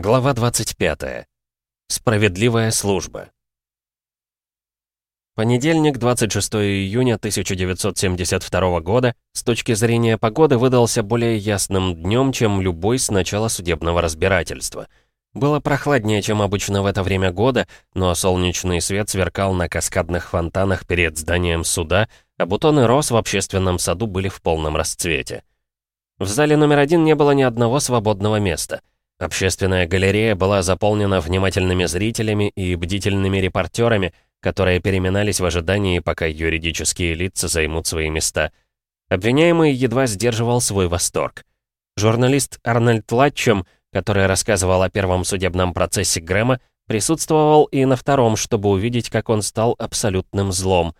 Глава 25. Справедливая служба. Понедельник, 26 июня 1972 года, с точки зрения погоды, выдался более ясным днем, чем любой с начала судебного разбирательства. Было прохладнее, чем обычно в это время года, но солнечный свет сверкал на каскадных фонтанах перед зданием суда, а бутоны роз в общественном саду были в полном расцвете. В зале номер один не было ни одного свободного места. Общественная галерея была заполнена внимательными зрителями и бдительными репортерами, которые переминались в ожидании, пока юридические лица займут свои места. Обвиняемый едва сдерживал свой восторг. Журналист Арнольд Латчем, который рассказывал о первом судебном процессе Грэма, присутствовал и на втором, чтобы увидеть, как он стал абсолютным злом.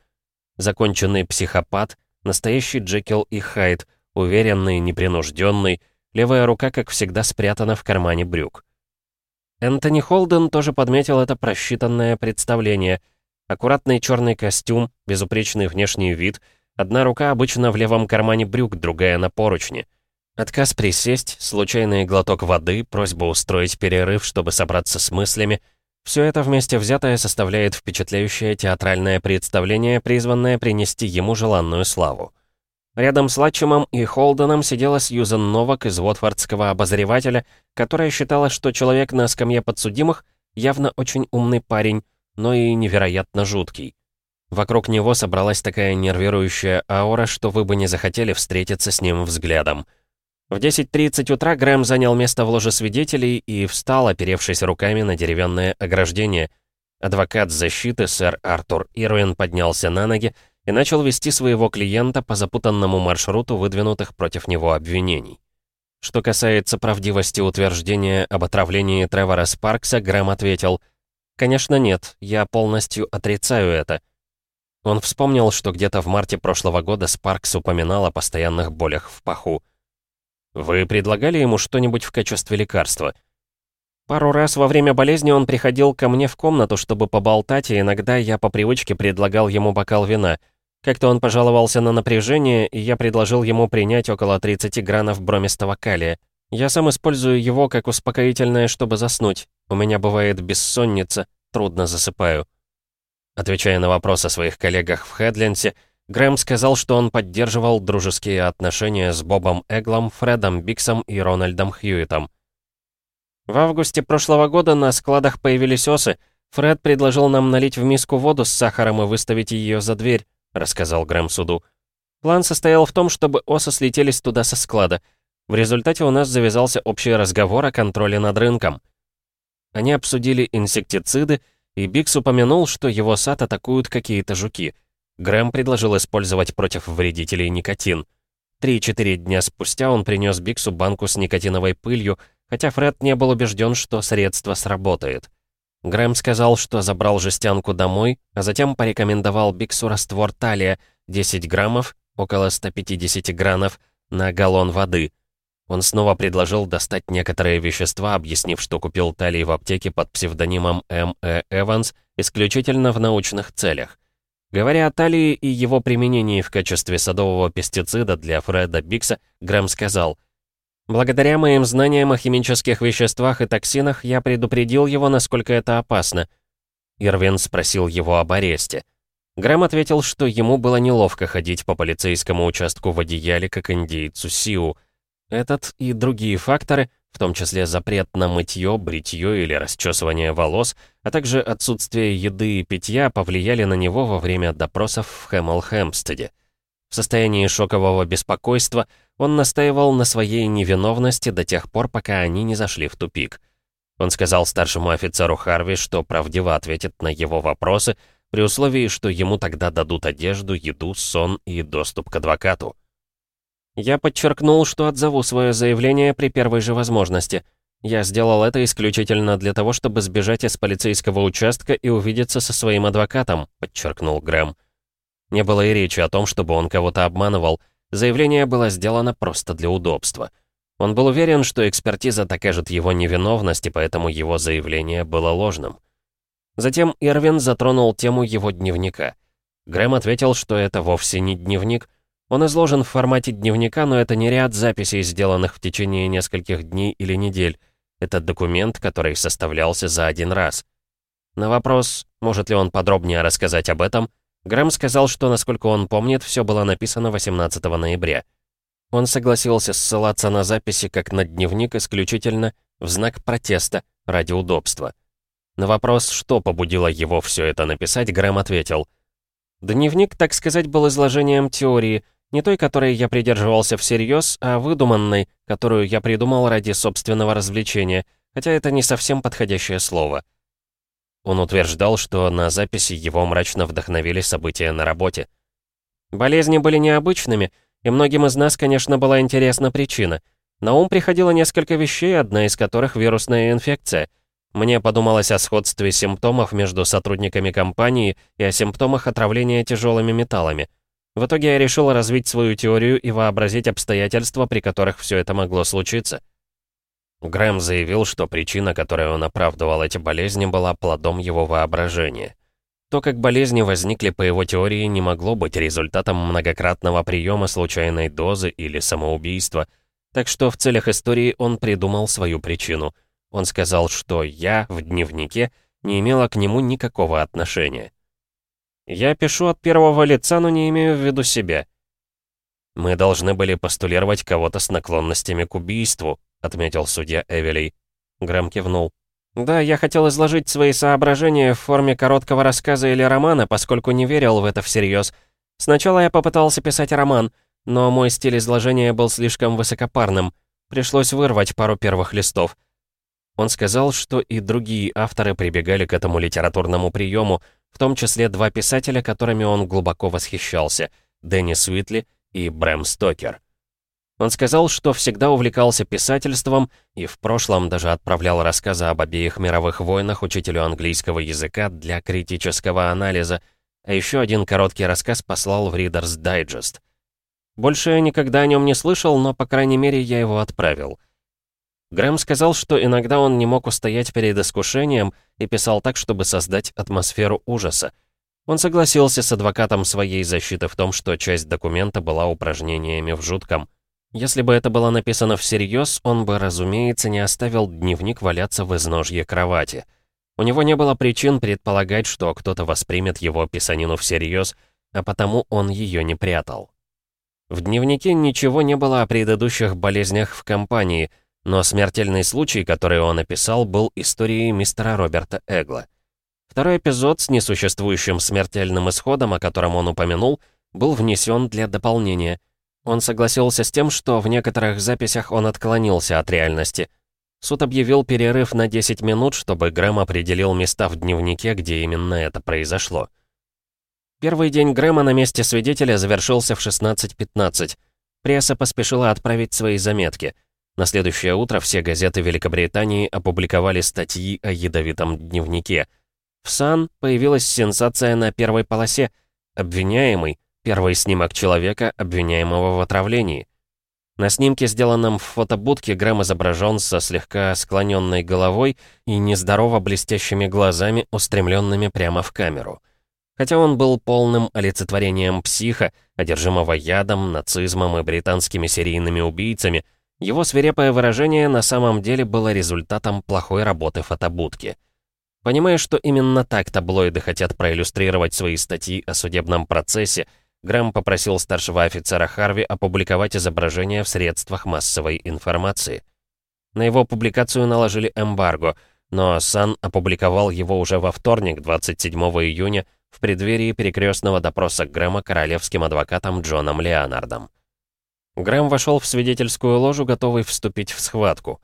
Законченный психопат, настоящий Джекил и Хайд, уверенный, непринужденный, левая рука, как всегда, спрятана в кармане брюк. Энтони Холден тоже подметил это просчитанное представление — Аккуратный черный костюм, безупречный внешний вид, одна рука обычно в левом кармане брюк, другая на поручне. Отказ присесть, случайный глоток воды, просьба устроить перерыв, чтобы собраться с мыслями — все это вместе взятое составляет впечатляющее театральное представление, призванное принести ему желанную славу. Рядом с Латчемом и Холденом сидела Сьюзен Новак из Вотфордского обозревателя, которая считала, что человек на скамье подсудимых явно очень умный парень, но и невероятно жуткий. Вокруг него собралась такая нервирующая аура, что вы бы не захотели встретиться с ним взглядом. В 10.30 утра Грэм занял место в ложе свидетелей и встал, оперевшись руками на деревянное ограждение. Адвокат защиты, сэр Артур Ирвин, поднялся на ноги и начал вести своего клиента по запутанному маршруту выдвинутых против него обвинений. Что касается правдивости утверждения об отравлении Тревора Спаркса, Грэм ответил — «Конечно нет, я полностью отрицаю это». Он вспомнил, что где-то в марте прошлого года Спаркс упоминал о постоянных болях в паху. «Вы предлагали ему что-нибудь в качестве лекарства?» Пару раз во время болезни он приходил ко мне в комнату, чтобы поболтать, и иногда я по привычке предлагал ему бокал вина. Как-то он пожаловался на напряжение, и я предложил ему принять около 30 гранов бромистого калия. Я сам использую его как успокоительное, чтобы заснуть. У меня бывает бессонница, трудно засыпаю. Отвечая на вопрос о своих коллегах в Хедленсе, Грэм сказал, что он поддерживал дружеские отношения с Бобом Эглом, Фредом Биксом и Рональдом Хьюитом. В августе прошлого года на складах появились осы. Фред предложил нам налить в миску воду с сахаром и выставить ее за дверь, рассказал Грэм суду. План состоял в том, чтобы осы слетелись туда со склада. В результате у нас завязался общий разговор о контроле над рынком. Они обсудили инсектициды, и Бикс упомянул, что его сад атакуют какие-то жуки. Грэм предложил использовать против вредителей никотин. Три-четыре дня спустя он принес Биксу банку с никотиновой пылью, хотя Фред не был убежден, что средство сработает. Грэм сказал, что забрал жестянку домой, а затем порекомендовал Биксу раствор талия 10 граммов, около 150 гранов, на галлон воды. Он снова предложил достать некоторые вещества, объяснив, что купил талий в аптеке под псевдонимом М. Э. Эванс исключительно в научных целях. Говоря о талии и его применении в качестве садового пестицида для Фреда Бикса, Грэм сказал, «Благодаря моим знаниям о химических веществах и токсинах я предупредил его, насколько это опасно». Ирвин спросил его об аресте. Грэм ответил, что ему было неловко ходить по полицейскому участку в одеяле, как индейцу Сиу, этот и другие факторы, в том числе запрет на мытье, бритье или расчесывание волос, а также отсутствие еды и питья, повлияли на него во время допросов в Хэмл-Хэмпстеде. В состоянии шокового беспокойства он настаивал на своей невиновности до тех пор, пока они не зашли в тупик. Он сказал старшему офицеру Харви, что правдиво ответит на его вопросы, при условии, что ему тогда дадут одежду, еду, сон и доступ к адвокату. Я подчеркнул, что отзову свое заявление при первой же возможности. Я сделал это исключительно для того, чтобы сбежать из полицейского участка и увидеться со своим адвокатом, подчеркнул Грэм. Не было и речи о том, чтобы он кого-то обманывал. Заявление было сделано просто для удобства. Он был уверен, что экспертиза докажет его невиновность, и поэтому его заявление было ложным. Затем Ирвин затронул тему его дневника. Грэм ответил, что это вовсе не дневник, он изложен в формате дневника, но это не ряд записей, сделанных в течение нескольких дней или недель. Это документ, который составлялся за один раз. На вопрос, может ли он подробнее рассказать об этом, Грэм сказал, что, насколько он помнит, все было написано 18 ноября. Он согласился ссылаться на записи как на дневник исключительно в знак протеста ради удобства. На вопрос, что побудило его все это написать, Грэм ответил. «Дневник, так сказать, был изложением теории, не той, которой я придерживался всерьез, а выдуманной, которую я придумал ради собственного развлечения, хотя это не совсем подходящее слово». Он утверждал, что на записи его мрачно вдохновили события на работе. «Болезни были необычными», и многим из нас, конечно, была интересна причина. На ум приходило несколько вещей, одна из которых вирусная инфекция. Мне подумалось о сходстве симптомов между сотрудниками компании и о симптомах отравления тяжелыми металлами. В итоге я решил развить свою теорию и вообразить обстоятельства, при которых все это могло случиться. Грэм заявил, что причина, которой он оправдывал эти болезни, была плодом его воображения. То, как болезни возникли по его теории, не могло быть результатом многократного приема случайной дозы или самоубийства, так что в целях истории он придумал свою причину. Он сказал, что «я» в дневнике не имела к нему никакого отношения. «Я пишу от первого лица, но не имею в виду себя». «Мы должны были постулировать кого-то с наклонностями к убийству», отметил судья Эвелей. Грэм кивнул. Да, я хотел изложить свои соображения в форме короткого рассказа или романа, поскольку не верил в это всерьез. Сначала я попытался писать роман, но мой стиль изложения был слишком высокопарным. Пришлось вырвать пару первых листов. Он сказал, что и другие авторы прибегали к этому литературному приему, в том числе два писателя, которыми он глубоко восхищался — Деннис Уитли и Брэм Стокер. Он сказал, что всегда увлекался писательством и в прошлом даже отправлял рассказы об обеих мировых войнах учителю английского языка для критического анализа, а еще один короткий рассказ послал в Reader's Digest. Больше я никогда о нем не слышал, но, по крайней мере, я его отправил. Грэм сказал, что иногда он не мог устоять перед искушением и писал так, чтобы создать атмосферу ужаса. Он согласился с адвокатом своей защиты в том, что часть документа была упражнениями в жутком. Если бы это было написано всерьез, он бы, разумеется, не оставил дневник валяться в изножье кровати. У него не было причин предполагать, что кто-то воспримет его писанину всерьез, а потому он ее не прятал. В дневнике ничего не было о предыдущих болезнях в компании, но смертельный случай, который он описал, был историей мистера Роберта Эгла. Второй эпизод с несуществующим смертельным исходом, о котором он упомянул, был внесен для дополнения – он согласился с тем, что в некоторых записях он отклонился от реальности. Суд объявил перерыв на 10 минут, чтобы Грэм определил места в дневнике, где именно это произошло. Первый день Грэма на месте свидетеля завершился в 16.15. Пресса поспешила отправить свои заметки. На следующее утро все газеты Великобритании опубликовали статьи о ядовитом дневнике. В «Сан» появилась сенсация на первой полосе. Обвиняемый, Первый снимок человека, обвиняемого в отравлении. На снимке, сделанном в фотобудке, Грэм изображен со слегка склоненной головой и нездорово блестящими глазами, устремленными прямо в камеру. Хотя он был полным олицетворением психа, одержимого ядом, нацизмом и британскими серийными убийцами, его свирепое выражение на самом деле было результатом плохой работы фотобудки. Понимая, что именно так таблоиды хотят проиллюстрировать свои статьи о судебном процессе, Грэм попросил старшего офицера Харви опубликовать изображение в средствах массовой информации. На его публикацию наложили эмбарго, но Сан опубликовал его уже во вторник, 27 июня, в преддверии перекрестного допроса Грэма королевским адвокатом Джоном Леонардом. Грэм вошел в свидетельскую ложу, готовый вступить в схватку.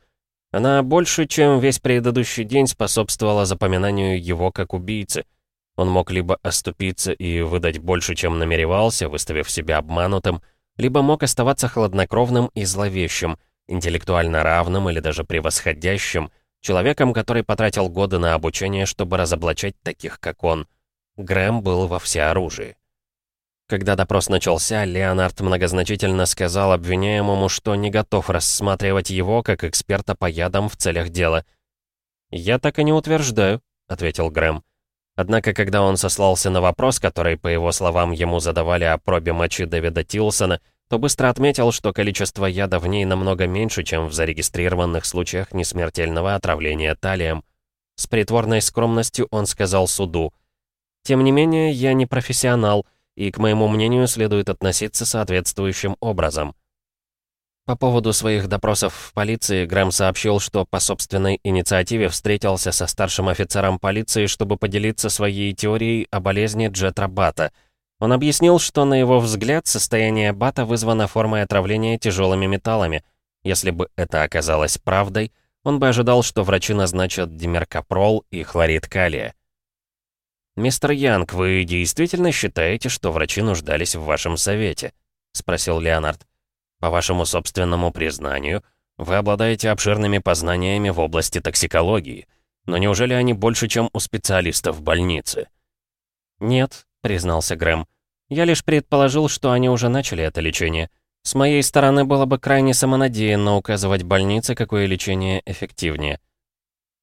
Она больше, чем весь предыдущий день, способствовала запоминанию его как убийцы — он мог либо оступиться и выдать больше, чем намеревался, выставив себя обманутым, либо мог оставаться хладнокровным и зловещим, интеллектуально равным или даже превосходящим, человеком, который потратил годы на обучение, чтобы разоблачать таких, как он. Грэм был во всеоружии. Когда допрос начался, Леонард многозначительно сказал обвиняемому, что не готов рассматривать его как эксперта по ядам в целях дела. «Я так и не утверждаю», — ответил Грэм. Однако, когда он сослался на вопрос, который, по его словам, ему задавали о пробе мочи Дэвида Тилсона, то быстро отметил, что количество яда в ней намного меньше, чем в зарегистрированных случаях несмертельного отравления талием. С притворной скромностью он сказал суду. «Тем не менее, я не профессионал, и, к моему мнению, следует относиться соответствующим образом». По поводу своих допросов в полиции Грэм сообщил, что по собственной инициативе встретился со старшим офицером полиции, чтобы поделиться своей теорией о болезни Джетра Бата — он объяснил, что, на его взгляд, состояние Бата вызвано формой отравления тяжелыми металлами. Если бы это оказалось правдой, он бы ожидал, что врачи назначат демеркапрол и хлорид калия. «Мистер Янг, вы действительно считаете, что врачи нуждались в вашем совете?» — спросил Леонард. «По вашему собственному признанию, вы обладаете обширными познаниями в области токсикологии, но неужели они больше, чем у специалистов в больнице?» «Нет», признался Грэм. «Я лишь предположил, что они уже начали это лечение. С моей стороны было бы крайне самонадеянно указывать больнице, какое лечение эффективнее».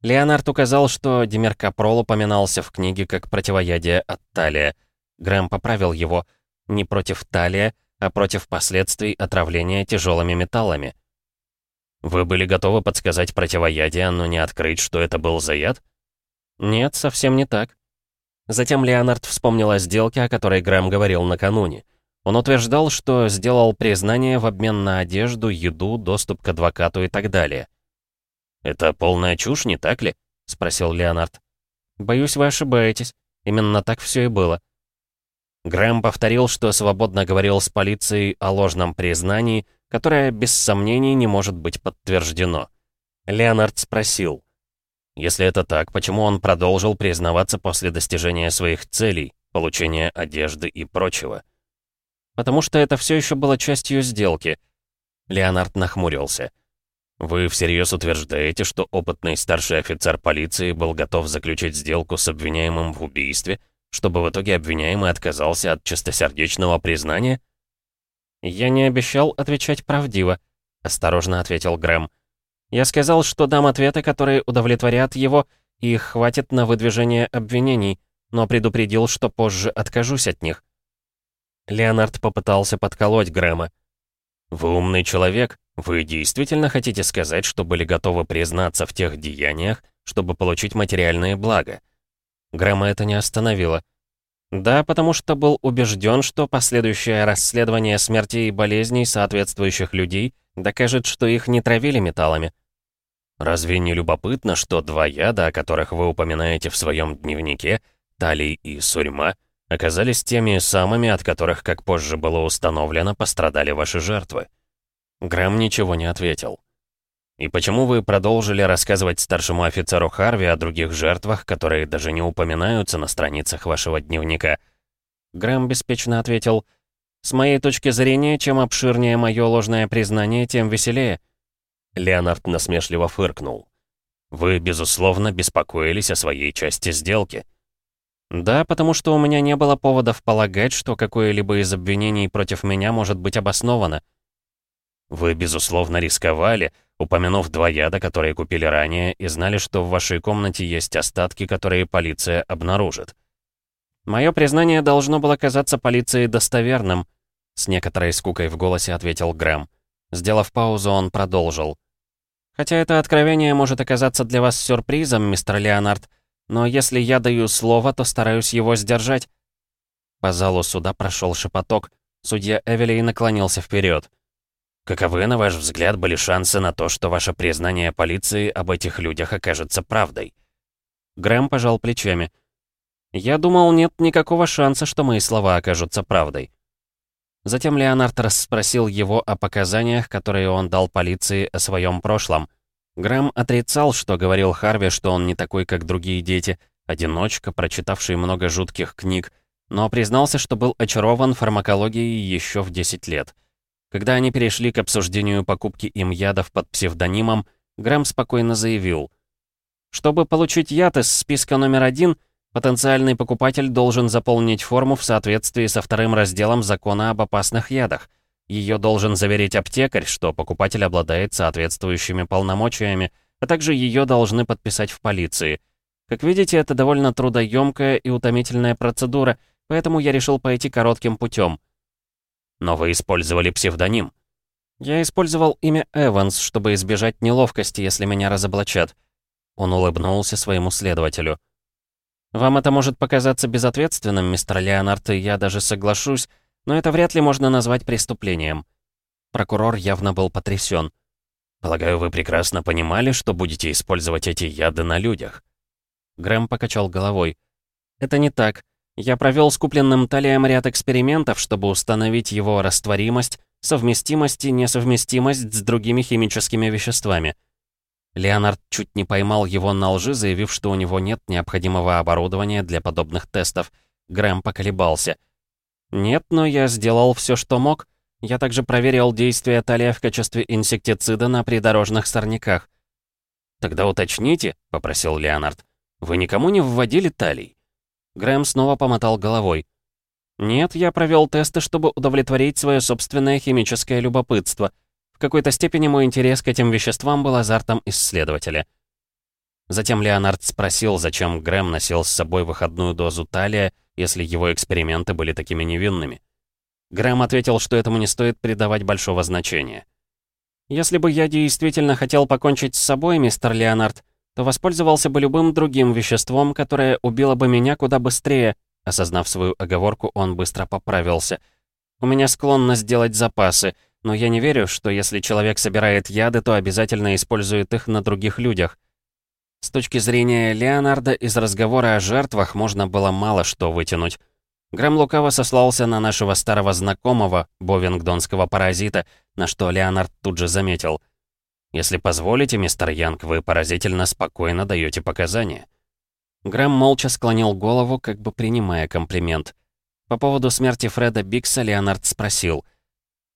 Леонард указал, что демеркапрол упоминался в книге как противоядие от талия. Грэм поправил его не против талия, а против последствий отравления тяжелыми металлами. «Вы были готовы подсказать противоядие, но не открыть, что это был за яд?» «Нет, совсем не так. Затем Леонард вспомнил о сделке, о которой Грэм говорил накануне. Он утверждал, что сделал признание в обмен на одежду, еду, доступ к адвокату и так далее. «Это полная чушь, не так ли?» — спросил Леонард. «Боюсь, вы ошибаетесь. Именно так все и было». Грэм повторил, что свободно говорил с полицией о ложном признании, которое без сомнений не может быть подтверждено. Леонард спросил, если это так, почему он продолжил признаваться после достижения своих целей, получения одежды и прочего? Потому что это все еще было частью сделки. Леонард нахмурился. Вы всерьез утверждаете, что опытный старший офицер полиции был готов заключить сделку с обвиняемым в убийстве, чтобы в итоге обвиняемый отказался от чистосердечного признания? «Я не обещал отвечать правдиво», — осторожно ответил Грэм. Я сказал, что дам ответы, которые удовлетворят его, и их хватит на выдвижение обвинений, но предупредил, что позже откажусь от них. Леонард попытался подколоть Грэма. «Вы умный человек. Вы действительно хотите сказать, что были готовы признаться в тех деяниях, чтобы получить материальные блага?» Грэма это не остановило. «Да, потому что был убежден, что последующее расследование смертей и болезней соответствующих людей докажет, что их не травили металлами. Разве не любопытно, что два яда, о которых вы упоминаете в своем дневнике, талий и сурьма, оказались теми самыми, от которых, как позже было установлено, пострадали ваши жертвы? Грэм ничего не ответил. «И почему вы продолжили рассказывать старшему офицеру Харви о других жертвах, которые даже не упоминаются на страницах вашего дневника?» Грэм беспечно ответил, «С моей точки зрения, чем обширнее мое ложное признание, тем веселее». Леонард насмешливо фыркнул. «Вы, безусловно, беспокоились о своей части сделки». «Да, потому что у меня не было поводов полагать, что какое-либо из обвинений против меня может быть обосновано». «Вы, безусловно, рисковали, упомянув два яда, которые купили ранее, и знали, что в вашей комнате есть остатки, которые полиция обнаружит». «Мое признание должно было казаться полиции достоверным», — с некоторой скукой в голосе ответил Грэм. Сделав паузу, он продолжил. «Хотя это откровение может оказаться для вас сюрпризом, мистер Леонард, но если я даю слово, то стараюсь его сдержать». По залу суда прошел шепоток. Судья Эвелей наклонился вперед. «Каковы, на ваш взгляд, были шансы на то, что ваше признание полиции об этих людях окажется правдой?» Грэм пожал плечами. «Я думал, нет никакого шанса, что мои слова окажутся правдой. Затем Леонард расспросил его о показаниях, которые он дал полиции о своем прошлом. Грэм отрицал, что говорил Харви, что он не такой, как другие дети, одиночка, прочитавший много жутких книг, но признался, что был очарован фармакологией еще в 10 лет. Когда они перешли к обсуждению покупки им ядов под псевдонимом, Грэм спокойно заявил. «Чтобы получить яд из списка номер один — Потенциальный покупатель должен заполнить форму в соответствии со вторым разделом закона об опасных ядах. Ее должен заверить аптекарь, что покупатель обладает соответствующими полномочиями, а также ее должны подписать в полиции. Как видите, это довольно трудоемкая и утомительная процедура, поэтому я решил пойти коротким путем. Но вы использовали псевдоним. Я использовал имя Эванс, чтобы избежать неловкости, если меня разоблачат. Он улыбнулся своему следователю. «Вам это может показаться безответственным, мистер Леонард, и я даже соглашусь, но это вряд ли можно назвать преступлением». Прокурор явно был потрясен. «Полагаю, вы прекрасно понимали, что будете использовать эти яды на людях?» Грэм покачал головой. «Это не так. Я провел с купленным талием ряд экспериментов, чтобы установить его растворимость, совместимость и несовместимость с другими химическими веществами». Леонард чуть не поймал его на лжи, заявив, что у него нет необходимого оборудования для подобных тестов. Грэм поколебался. «Нет, но я сделал все, что мог. Я также проверил действие талия в качестве инсектицида на придорожных сорняках». «Тогда уточните», — попросил Леонард. «Вы никому не вводили талий?» Грэм снова помотал головой. «Нет, я провел тесты, чтобы удовлетворить свое собственное химическое любопытство. В какой-то степени мой интерес к этим веществам был азартом исследователя». Затем Леонард спросил, зачем Грэм носил с собой выходную дозу талия, если его эксперименты были такими невинными. Грэм ответил, что этому не стоит придавать большого значения. «Если бы я действительно хотел покончить с собой, мистер Леонард, то воспользовался бы любым другим веществом, которое убило бы меня куда быстрее. Осознав свою оговорку, он быстро поправился. У меня склонность делать запасы, но я не верю, что если человек собирает яды, то обязательно использует их на других людях. С точки зрения Леонарда, из разговора о жертвах можно было мало что вытянуть. Грэм лукаво сослался на нашего старого знакомого, бовингдонского паразита, на что Леонард тут же заметил — если позволите, мистер Янг, вы поразительно спокойно даете показания». Грэм молча склонил голову, как бы принимая комплимент. По поводу смерти Фреда Бикса Леонард спросил.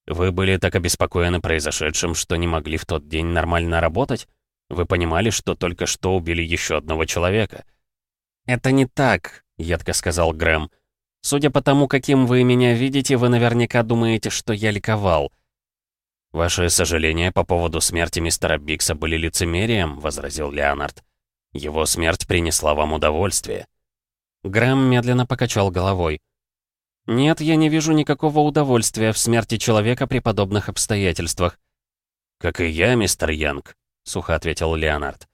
«Вы были так обеспокоены произошедшим, что не могли в тот день нормально работать? Вы понимали, что только что убили еще одного человека?» «Это не так», — едко сказал Грэм. «Судя по тому, каким вы меня видите, вы наверняка думаете, что я ликовал». «Ваши сожаления по поводу смерти мистера Бикса были лицемерием», — возразил Леонард. «Его смерть принесла вам удовольствие». Грэм медленно покачал головой. «Нет, я не вижу никакого удовольствия в смерти человека при подобных обстоятельствах». «Как и я, мистер Янг», — сухо ответил Леонард.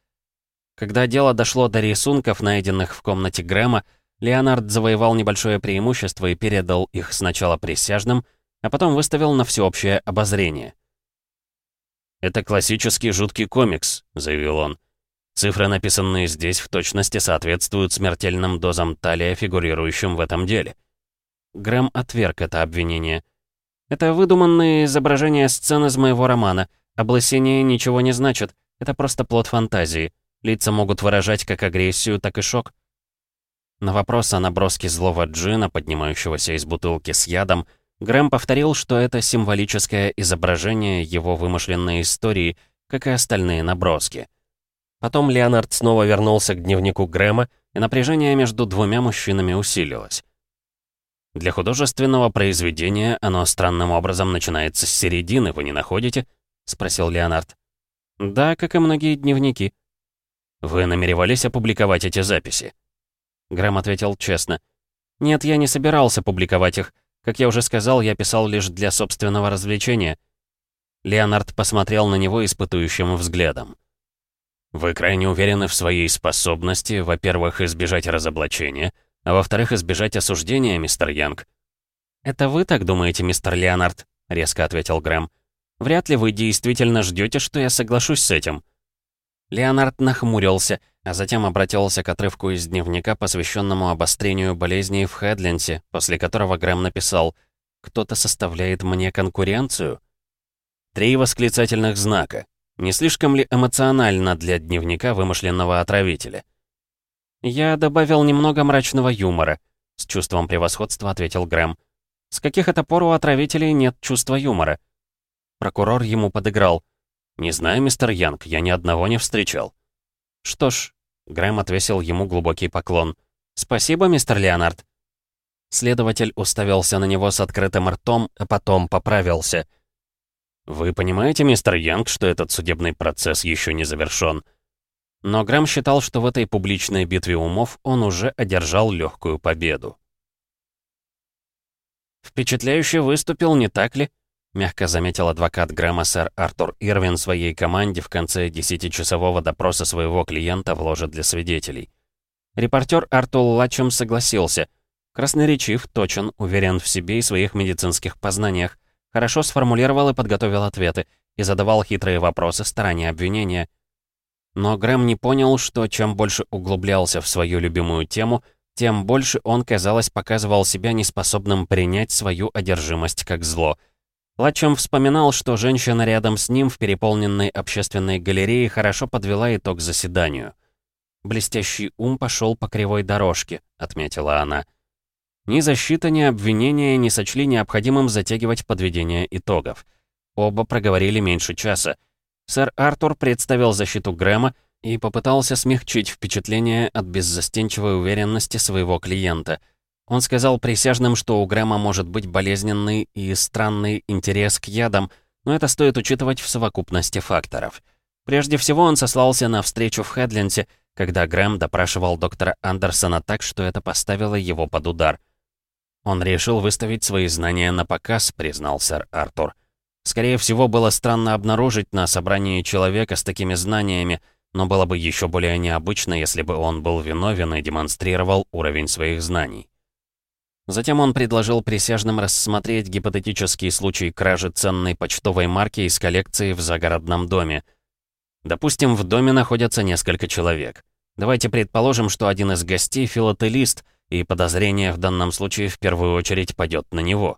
Когда дело дошло до рисунков, найденных в комнате Грэма, Леонард завоевал небольшое преимущество и передал их сначала присяжным, а потом выставил на всеобщее обозрение. «Это классический жуткий комикс», — заявил он. «Цифры, написанные здесь, в точности соответствуют смертельным дозам талия, фигурирующим в этом деле». Грэм отверг это обвинение. «Это выдуманные изображения сцен из моего романа. Облысение ничего не значит. Это просто плод фантазии. Лица могут выражать как агрессию, так и шок». На вопрос о наброске злого джина, поднимающегося из бутылки с ядом, Грэм повторил, что это символическое изображение его вымышленной истории, как и остальные наброски. Потом Леонард снова вернулся к дневнику Грэма, и напряжение между двумя мужчинами усилилось. Для художественного произведения оно странным образом начинается с середины, вы не находите? Спросил Леонард. Да, как и многие дневники. Вы намеревались опубликовать эти записи? Грэм ответил честно. Нет, я не собирался публиковать их. Как я уже сказал, я писал лишь для собственного развлечения. Леонард посмотрел на него испытующим взглядом. «Вы крайне уверены в своей способности, во-первых, избежать разоблачения, а во-вторых, избежать осуждения, мистер Янг». «Это вы так думаете, мистер Леонард?» — резко ответил Грэм. «Вряд ли вы действительно ждете, что я соглашусь с этим». Леонард нахмурился, а затем обратился к отрывку из дневника, посвященному обострению болезней в Хедленсе, после которого Грэм написал «Кто-то составляет мне конкуренцию?» Три восклицательных знака. Не слишком ли эмоционально для дневника вымышленного отравителя? «Я добавил немного мрачного юмора», — с чувством превосходства ответил Грэм. «С каких это пор у отравителей нет чувства юмора?» Прокурор ему подыграл. «Не знаю, мистер Янг, я ни одного не встречал». «Что ж», — Грэм отвесил ему глубокий поклон. «Спасибо, мистер Леонард». Следователь уставился на него с открытым ртом, а потом поправился. «Вы понимаете, мистер Янг, что этот судебный процесс еще не завершен?» Но Грэм считал, что в этой публичной битве умов он уже одержал легкую победу. «Впечатляюще выступил, не так ли?» — мягко заметил адвокат Грэма сэр Артур Ирвин своей команде в конце десятичасового допроса своего клиента в ложе для свидетелей. Репортер Артур Лачем согласился. Красноречив, точен, уверен в себе и своих медицинских познаниях. Хорошо сформулировал и подготовил ответы, и задавал хитрые вопросы стороне обвинения. Но Грэм не понял, что чем больше углублялся в свою любимую тему, тем больше он, казалось, показывал себя неспособным принять свою одержимость как зло — Лачем вспоминал, что женщина рядом с ним в переполненной общественной галерее хорошо подвела итог заседанию. «Блестящий ум пошел по кривой дорожке», — отметила она. Ни защита, ни обвинение не сочли необходимым затягивать подведение итогов. Оба проговорили меньше часа. Сэр Артур представил защиту Грэма и попытался смягчить впечатление от беззастенчивой уверенности своего клиента — он сказал присяжным, что у Грэма может быть болезненный и странный интерес к ядам, но это стоит учитывать в совокупности факторов. Прежде всего он сослался на встречу в Хедленсе, когда Грэм допрашивал доктора Андерсона так, что это поставило его под удар. «Он решил выставить свои знания на показ», — признал сэр Артур. «Скорее всего, было странно обнаружить на собрании человека с такими знаниями, но было бы еще более необычно, если бы он был виновен и демонстрировал уровень своих знаний». Затем он предложил присяжным рассмотреть гипотетический случай кражи ценной почтовой марки из коллекции в загородном доме. Допустим, в доме находятся несколько человек. Давайте предположим, что один из гостей — филателист, и подозрение в данном случае в первую очередь пойдет на него.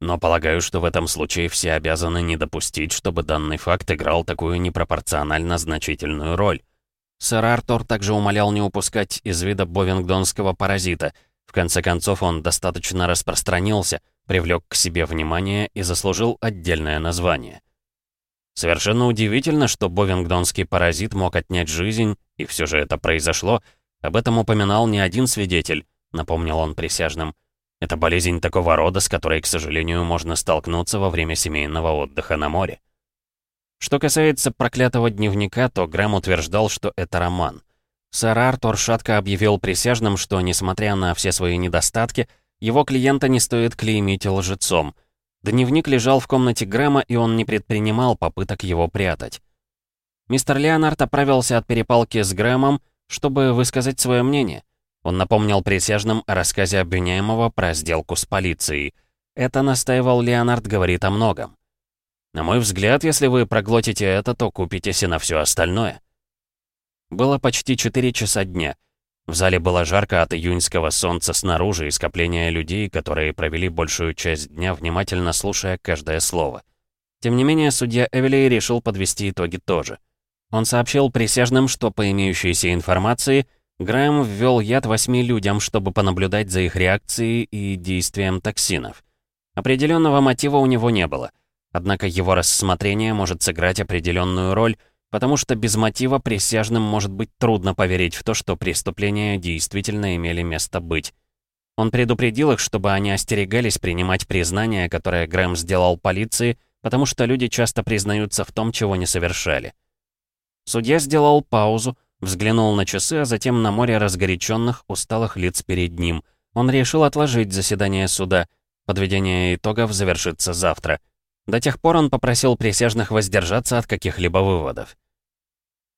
Но полагаю, что в этом случае все обязаны не допустить, чтобы данный факт играл такую непропорционально значительную роль. Сэр Артур также умолял не упускать из вида бовингдонского паразита — в конце концов, он достаточно распространился, привлек к себе внимание и заслужил отдельное название. Совершенно удивительно, что бовингдонский паразит мог отнять жизнь, и все же это произошло. Об этом упоминал не один свидетель, напомнил он присяжным. Это болезнь такого рода, с которой, к сожалению, можно столкнуться во время семейного отдыха на море. Что касается проклятого дневника, то Грэм утверждал, что это роман. Сэр Артур шатко объявил присяжным, что, несмотря на все свои недостатки, его клиента не стоит клеймить лжецом. Дневник лежал в комнате Грэма, и он не предпринимал попыток его прятать. Мистер Леонард оправился от перепалки с Грэмом, чтобы высказать свое мнение. Он напомнил присяжным о рассказе обвиняемого про сделку с полицией. Это, настаивал Леонард, говорит о многом. «На мой взгляд, если вы проглотите это, то купитесь и на все остальное». Было почти 4 часа дня. В зале было жарко от июньского солнца снаружи и скопления людей, которые провели большую часть дня, внимательно слушая каждое слово. Тем не менее, судья Эвелей решил подвести итоги тоже. Он сообщил присяжным, что по имеющейся информации Грэм ввел яд восьми людям, чтобы понаблюдать за их реакцией и действием токсинов. Определенного мотива у него не было. Однако его рассмотрение может сыграть определенную роль — потому что без мотива присяжным может быть трудно поверить в то, что преступления действительно имели место быть. Он предупредил их, чтобы они остерегались принимать признание, которое Грэм сделал полиции, потому что люди часто признаются в том, чего не совершали. Судья сделал паузу, взглянул на часы, а затем на море разгоряченных, усталых лиц перед ним. Он решил отложить заседание суда. Подведение итогов завершится завтра. До тех пор он попросил присяжных воздержаться от каких-либо выводов.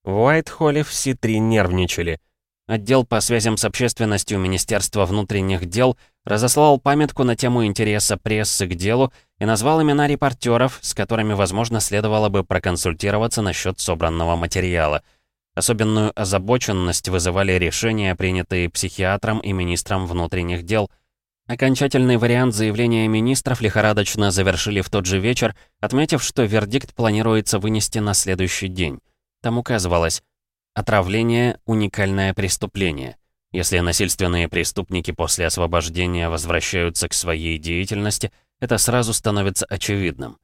В Уайт-Холле все три нервничали. Отдел по связям с общественностью Министерства внутренних дел разослал памятку на тему интереса прессы к делу и назвал имена репортеров, с которыми, возможно, следовало бы проконсультироваться насчет собранного материала. Особенную озабоченность вызывали решения, принятые психиатром и министром внутренних дел. Окончательный вариант заявления министров лихорадочно завершили в тот же вечер, отметив, что вердикт планируется вынести на следующий день. Там указывалось «Отравление — уникальное преступление. Если насильственные преступники после освобождения возвращаются к своей деятельности, это сразу становится очевидным.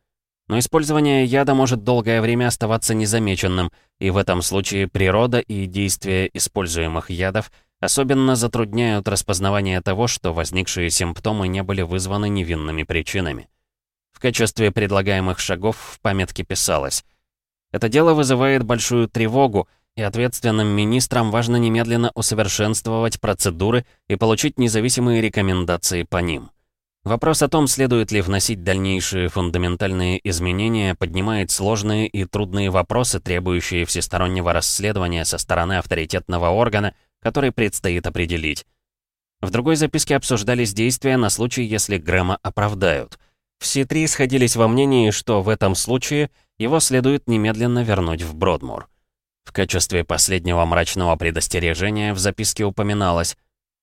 Но использование яда может долгое время оставаться незамеченным, и в этом случае природа и действия используемых ядов особенно затрудняют распознавание того, что возникшие симптомы не были вызваны невинными причинами. В качестве предлагаемых шагов в памятке писалось это дело вызывает большую тревогу, и ответственным министрам важно немедленно усовершенствовать процедуры и получить независимые рекомендации по ним. Вопрос о том, следует ли вносить дальнейшие фундаментальные изменения, поднимает сложные и трудные вопросы, требующие всестороннего расследования со стороны авторитетного органа, который предстоит определить. В другой записке обсуждались действия на случай, если Грэма оправдают. Все три сходились во мнении, что в этом случае его следует немедленно вернуть в Бродмур. В качестве последнего мрачного предостережения в записке упоминалось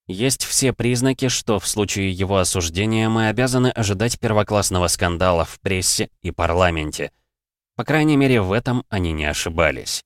«Есть все признаки, что в случае его осуждения мы обязаны ожидать первоклассного скандала в прессе и парламенте». По крайней мере, в этом они не ошибались.